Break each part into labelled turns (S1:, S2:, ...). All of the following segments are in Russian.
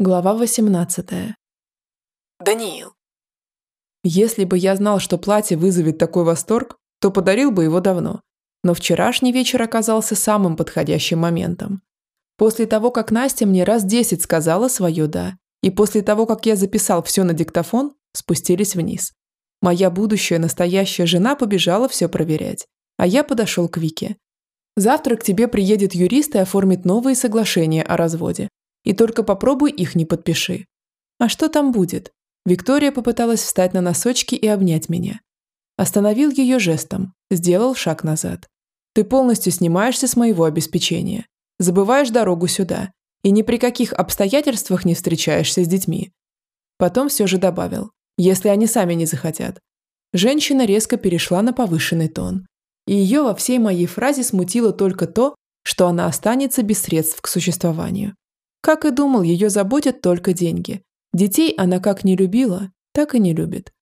S1: Глава 18.
S2: Даниил.
S1: Если бы я знал, что платье вызовет такой восторг, то подарил бы его давно. Но вчерашний вечер оказался самым подходящим моментом. После того, как Настя мне раз десять сказала свое «да», и после того, как я записал все на диктофон, спустились вниз. Моя будущая настоящая жена побежала все проверять, а я подошел к Вике. Завтра к тебе приедет юрист и оформит новые соглашения о разводе. И только попробуй их не подпиши. А что там будет? Виктория попыталась встать на носочки и обнять меня. Остановил ее жестом, сделал шаг назад. Ты полностью снимаешься с моего обеспечения. Забываешь дорогу сюда. И ни при каких обстоятельствах не встречаешься с детьми. Потом все же добавил, если они сами не захотят. Женщина резко перешла на повышенный тон. И ее во всей моей фразе смутило только то, что она останется без средств к существованию. Как и думал, ее заботят только деньги. Детей она как не любила, так и не любит.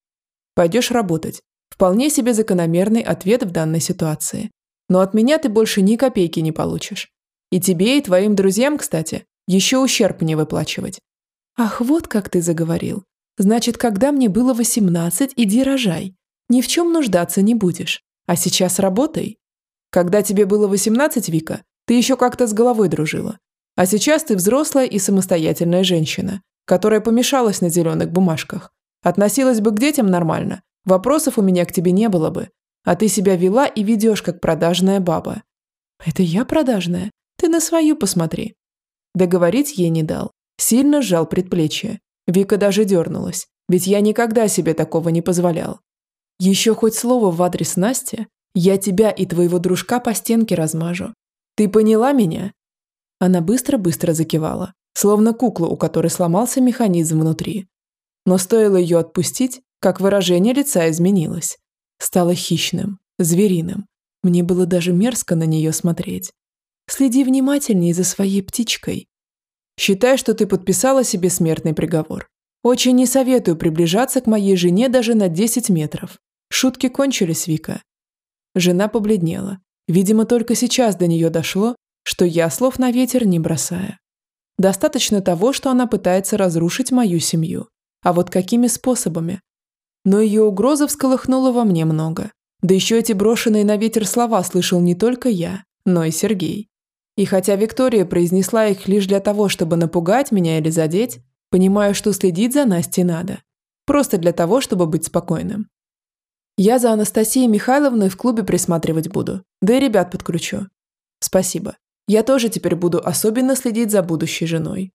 S1: Пойдешь работать. Вполне себе закономерный ответ в данной ситуации. Но от меня ты больше ни копейки не получишь. И тебе, и твоим друзьям, кстати, еще ущерб не выплачивать. Ах, вот как ты заговорил. Значит, когда мне было 18, иди рожай. Ни в чем нуждаться не будешь. А сейчас работай. Когда тебе было 18, Вика, ты еще как-то с головой дружила. А сейчас ты взрослая и самостоятельная женщина, которая помешалась на зеленых бумажках. Относилась бы к детям нормально, вопросов у меня к тебе не было бы. А ты себя вела и ведешь, как продажная баба. Это я продажная? Ты на свою посмотри. Договорить ей не дал. Сильно сжал предплечье. Вика даже дернулась, ведь я никогда себе такого не позволял. Еще хоть слово в адрес Насти, я тебя и твоего дружка по стенке размажу. Ты поняла меня? Она быстро-быстро закивала, словно кукла, у которой сломался механизм внутри. Но стоило ее отпустить, как выражение лица изменилось. Стало хищным, звериным. Мне было даже мерзко на нее смотреть. Следи внимательнее за своей птичкой. Считай, что ты подписала себе смертный приговор. Очень не советую приближаться к моей жене даже на 10 метров. Шутки кончились, Вика. Жена побледнела. Видимо, только сейчас до нее дошло, что я слов на ветер не бросаю. Достаточно того, что она пытается разрушить мою семью. А вот какими способами? Но ее угроза всколыхнула во мне много. Да еще эти брошенные на ветер слова слышал не только я, но и Сергей. И хотя Виктория произнесла их лишь для того, чтобы напугать меня или задеть, понимаю, что следить за Настей надо. Просто для того, чтобы быть спокойным. Я за Анастасией Михайловной в клубе присматривать буду, да и ребят подключу. Спасибо. Я тоже теперь буду особенно следить за будущей женой.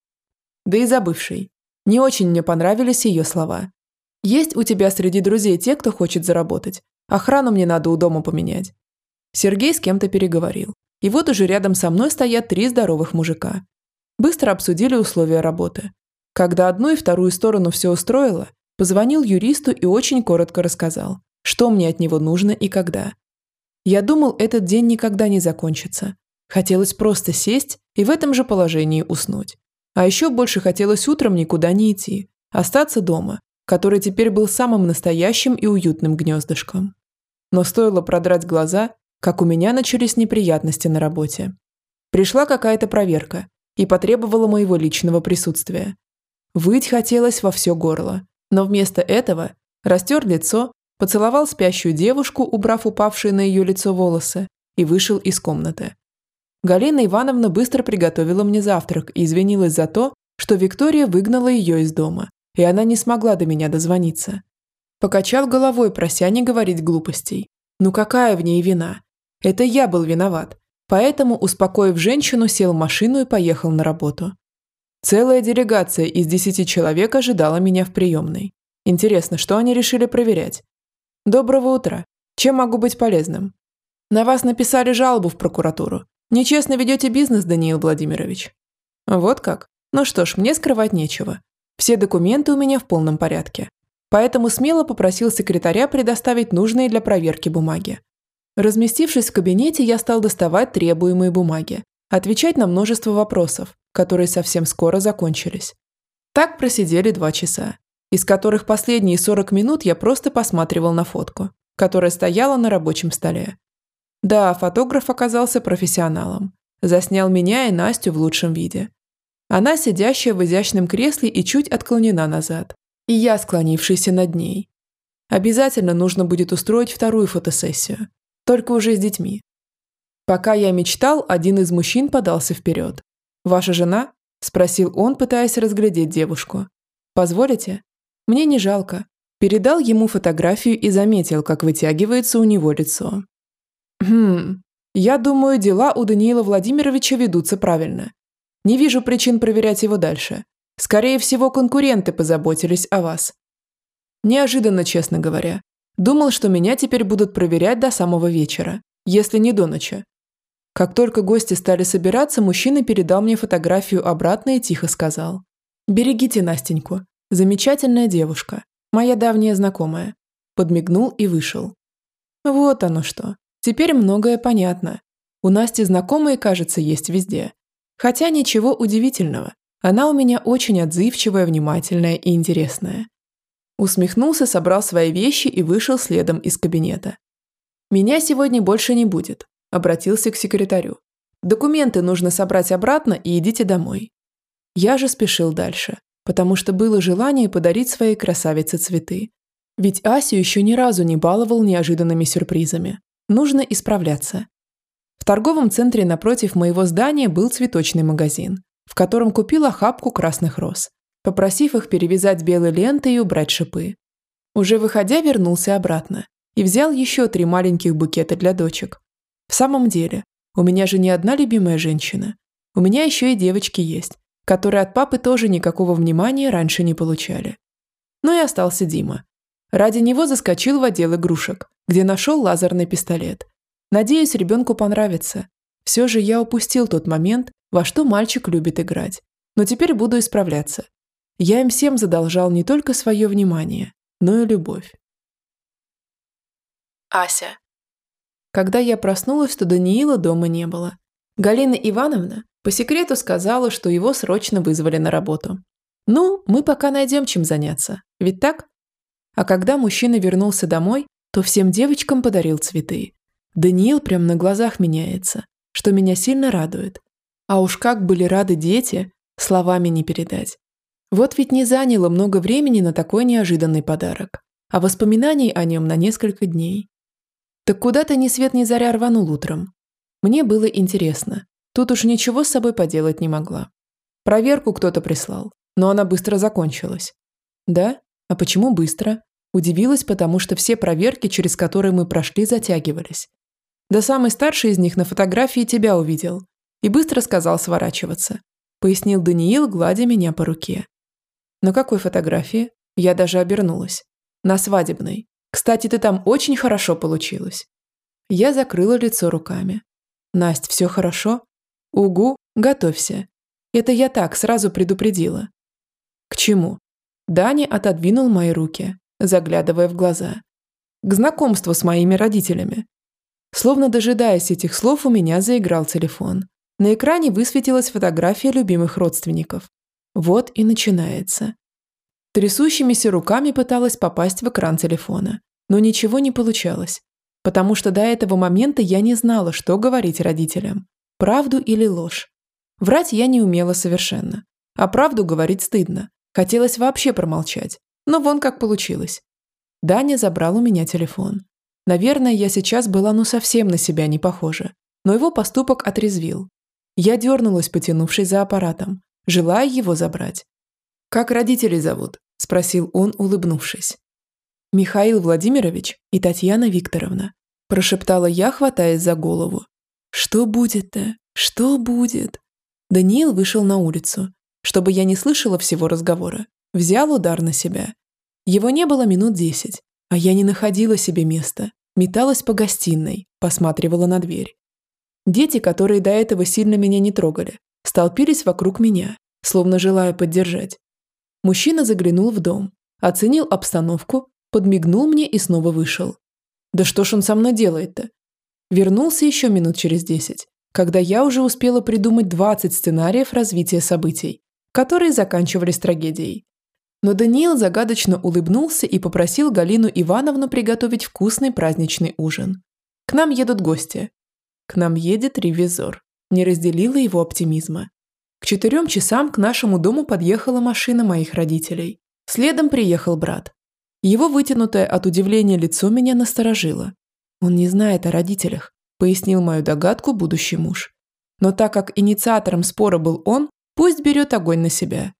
S1: Да и за бывшей. Не очень мне понравились ее слова. Есть у тебя среди друзей те, кто хочет заработать. Охрану мне надо у дома поменять. Сергей с кем-то переговорил. И вот уже рядом со мной стоят три здоровых мужика. Быстро обсудили условия работы. Когда одну и вторую сторону все устроило, позвонил юристу и очень коротко рассказал, что мне от него нужно и когда. Я думал, этот день никогда не закончится, Хотелось просто сесть и в этом же положении уснуть. А еще больше хотелось утром никуда не идти, остаться дома, который теперь был самым настоящим и уютным гнездышком. Но стоило продрать глаза, как у меня начались неприятности на работе. Пришла какая-то проверка и потребовала моего личного присутствия. Выть хотелось во все горло, но вместо этого растер лицо, поцеловал спящую девушку, убрав упавшие на ее лицо волосы, и вышел из комнаты. Галина Ивановна быстро приготовила мне завтрак и извинилась за то, что Виктория выгнала ее из дома, и она не смогла до меня дозвониться. Покачал головой, прося не говорить глупостей. Ну какая в ней вина? Это я был виноват. Поэтому, успокоив женщину, сел в машину и поехал на работу. Целая делегация из десяти человек ожидала меня в приемной. Интересно, что они решили проверять? Доброго утра. Чем могу быть полезным? На вас написали жалобу в прокуратуру. Нечестно ведете бизнес, Даниил Владимирович. Вот как? Ну что ж, мне скрывать нечего. Все документы у меня в полном порядке. Поэтому смело попросил секретаря предоставить нужные для проверки бумаги. Разместившись в кабинете, я стал доставать требуемые бумаги, отвечать на множество вопросов, которые совсем скоро закончились. Так просидели два часа, из которых последние 40 минут я просто посматривал на фотку, которая стояла на рабочем столе. Да, фотограф оказался профессионалом. Заснял меня и Настю в лучшем виде. Она сидящая в изящном кресле и чуть отклонена назад. И я, склонившийся над ней. Обязательно нужно будет устроить вторую фотосессию. Только уже с детьми. Пока я мечтал, один из мужчин подался вперед. «Ваша жена?» – спросил он, пытаясь разглядеть девушку. «Позволите?» «Мне не жалко». Передал ему фотографию и заметил, как вытягивается у него лицо. «Хм, я думаю, дела у Даниила Владимировича ведутся правильно. Не вижу причин проверять его дальше. Скорее всего, конкуренты позаботились о вас. Неожиданно, честно говоря. Думал, что меня теперь будут проверять до самого вечера, если не до ночи. Как только гости стали собираться, мужчина передал мне фотографию обратно и тихо сказал. «Берегите Настеньку. Замечательная девушка. Моя давняя знакомая». Подмигнул и вышел. Вот оно что. Теперь многое понятно. У Насти знакомые, кажется, есть везде. Хотя ничего удивительного. Она у меня очень отзывчивая, внимательная и интересная. Усмехнулся, собрал свои вещи и вышел следом из кабинета. «Меня сегодня больше не будет», – обратился к секретарю. «Документы нужно собрать обратно и идите домой». Я же спешил дальше, потому что было желание подарить своей красавице цветы. Ведь Асю еще ни разу не баловал неожиданными сюрпризами. Нужно исправляться. В торговом центре напротив моего здания был цветочный магазин, в котором купила хапку красных роз попросив их перевязать белой лентой и убрать шипы. Уже выходя, вернулся обратно и взял еще три маленьких букета для дочек. В самом деле, у меня же не одна любимая женщина. У меня еще и девочки есть, которые от папы тоже никакого внимания раньше не получали. Ну и остался Дима. Ради него заскочил в отдел игрушек, где нашел лазерный пистолет. Надеюсь, ребенку понравится. Все же я упустил тот момент, во что мальчик любит играть. Но теперь буду исправляться я им всем задолжал не только свое внимание, но и любовь.
S2: Ася.
S1: Когда я проснулась, то Даниила дома не было. Галина Ивановна по секрету сказала, что его срочно вызвали на работу. Ну, мы пока найдем чем заняться, ведь так? А когда мужчина вернулся домой, то всем девочкам подарил цветы. Даниил прямо на глазах меняется, что меня сильно радует. А уж как были рады дети, словами не передать. Вот ведь не заняло много времени на такой неожиданный подарок, а воспоминаний о нем на несколько дней. Так куда-то ни свет ни заря рванул утром. Мне было интересно. Тут уж ничего с собой поделать не могла. Проверку кто-то прислал, но она быстро закончилась. Да? А почему быстро? Удивилась, потому что все проверки, через которые мы прошли, затягивались. Да самый старший из них на фотографии тебя увидел и быстро сказал сворачиваться, пояснил Даниил, гладя меня по руке. На какой фотографии? Я даже обернулась. На свадебной. Кстати, ты там очень хорошо получилась. Я закрыла лицо руками. Насть, все хорошо? Угу, готовься. Это я так сразу предупредила. К чему? Дани отодвинул мои руки, заглядывая в глаза. К знакомству с моими родителями. Словно дожидаясь этих слов, у меня заиграл телефон. На экране высветилась фотография любимых родственников. Вот и начинается. Трясущимися руками пыталась попасть в экран телефона, но ничего не получалось, потому что до этого момента я не знала, что говорить родителям, правду или ложь. Врать я не умела совершенно, а правду говорить стыдно. Хотелось вообще промолчать, но вон как получилось. Даня забрал у меня телефон. Наверное, я сейчас была ну совсем на себя не похожа, но его поступок отрезвил. Я дернулась, потянувшись за аппаратом, желая его забрать. «Как родителей зовут?» – спросил он, улыбнувшись. «Михаил Владимирович и Татьяна Викторовна», – прошептала я, хватаясь за голову. «Что будет-то? Что будет?» Даниил вышел на улицу, чтобы я не слышала всего разговора. Взял удар на себя. Его не было минут десять, а я не находила себе места. Металась по гостиной, посматривала на дверь. Дети, которые до этого сильно меня не трогали, столпились вокруг меня, словно желая поддержать. Мужчина заглянул в дом, оценил обстановку, подмигнул мне и снова вышел. Да что ж он со мной делает-то? Вернулся еще минут через десять, когда я уже успела придумать 20 сценариев развития событий, которые заканчивались трагедией. Но Даниил загадочно улыбнулся и попросил Галину Ивановну приготовить вкусный праздничный ужин. К нам едут гости. К нам едет ревизор. Не разделила его оптимизма. К четырем часам к нашему дому подъехала машина моих родителей. Следом приехал брат. Его вытянутое от удивления лицо меня насторожило. Он не знает о родителях, пояснил мою догадку будущий муж. Но так как инициатором спора был он, пусть берет огонь на себя.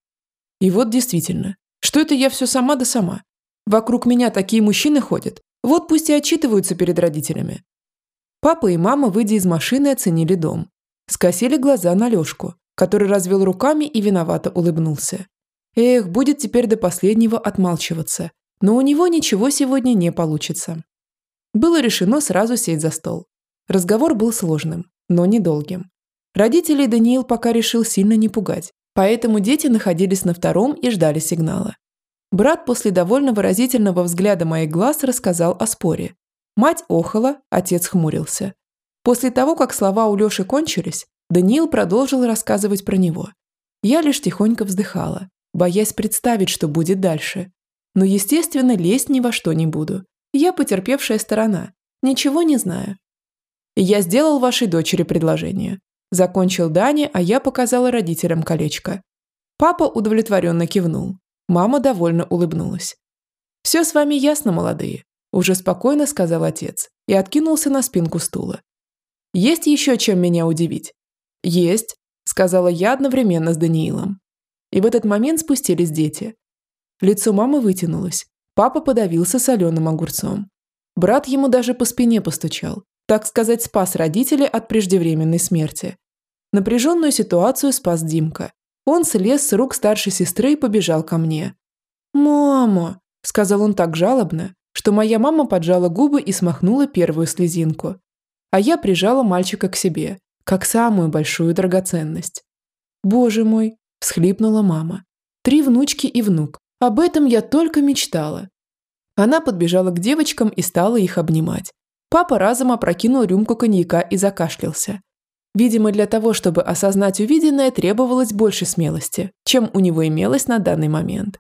S1: И вот действительно, что это я все сама да сама. Вокруг меня такие мужчины ходят, вот пусть и отчитываются перед родителями. Папа и мама, выйдя из машины, оценили дом. Скосили глаза на Лешку, который развел руками и виновато улыбнулся. Эх, будет теперь до последнего отмалчиваться, но у него ничего сегодня не получится. Было решено сразу сесть за стол. Разговор был сложным, но недолгим. Родителей Даниил пока решил сильно не пугать, поэтому дети находились на втором и ждали сигнала. Брат после довольно выразительного взгляда моих глаз рассказал о споре. Мать охала, отец хмурился. После того, как слова у Лёши кончились, Даниил продолжил рассказывать про него. Я лишь тихонько вздыхала, боясь представить, что будет дальше. Но, естественно, лезть ни во что не буду. Я потерпевшая сторона, ничего не знаю. Я сделал вашей дочери предложение. Закончил Дани, а я показала родителям колечко. Папа удовлетворенно кивнул. Мама довольно улыбнулась. «Все с вами ясно, молодые», – уже спокойно сказал отец и откинулся на спинку стула. «Есть еще чем меня удивить?» «Есть», – сказала я одновременно с Даниилом. И в этот момент спустились дети. Лицо мамы вытянулось. Папа подавился соленым огурцом. Брат ему даже по спине постучал, так сказать, спас родителей от преждевременной смерти. Напряженную ситуацию спас Димка. Он слез с рук старшей сестры и побежал ко мне. «Мама!» – сказал он так жалобно, что моя мама поджала губы и смахнула первую слезинку. А я прижала мальчика к себе, как самую большую драгоценность. «Боже мой!» – всхлипнула мама. «Три внучки и внук. Об этом я только мечтала». Она подбежала к девочкам и стала их обнимать. Папа разом опрокинул рюмку коньяка и закашлялся. Видимо, для того, чтобы осознать увиденное, требовалось больше смелости, чем у него имелось на данный момент.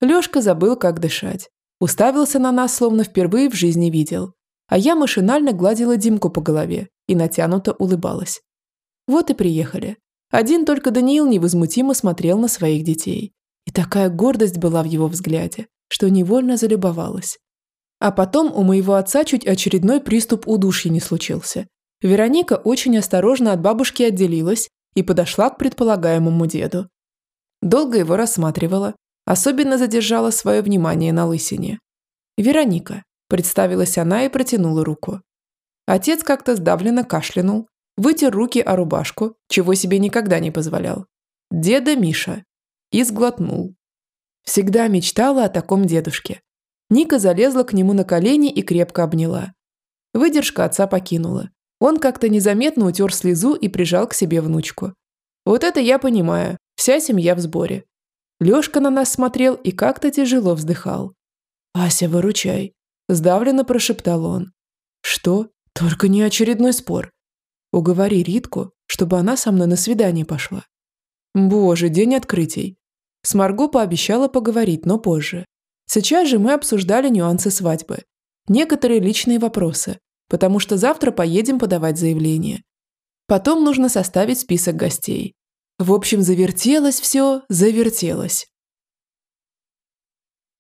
S1: Лёшка забыл, как дышать. Уставился на нас, словно впервые в жизни видел. А я машинально гладила Димку по голове и натянуто улыбалась. Вот и приехали. Один только Даниил невозмутимо смотрел на своих детей. И такая гордость была в его взгляде, что невольно залюбовалась. А потом у моего отца чуть очередной приступ удушья не случился, Вероника очень осторожно от бабушки отделилась и подошла к предполагаемому деду. Долго его рассматривала, особенно задержала свое внимание на лысине. «Вероника», – представилась она и протянула руку. Отец как-то сдавленно кашлянул, вытер руки о рубашку, чего себе никогда не позволял. «Деда Миша». И сглотнул. Всегда мечтала о таком дедушке. Ника залезла к нему на колени и крепко обняла. Выдержка отца покинула. Он как-то незаметно утер слезу и прижал к себе внучку. Вот это я понимаю. Вся семья в сборе. Лёшка на нас смотрел и как-то тяжело вздыхал. «Ася, выручай», – сдавленно прошептал он. «Что? Только не очередной спор. Уговори Ритку, чтобы она со мной на свидание пошла». Боже, день открытий. С Марго пообещала поговорить, но позже. Сейчас же мы обсуждали нюансы свадьбы. Некоторые личные вопросы, потому что завтра поедем подавать заявление. Потом нужно составить список гостей. В общем, завертелось все, завертелось.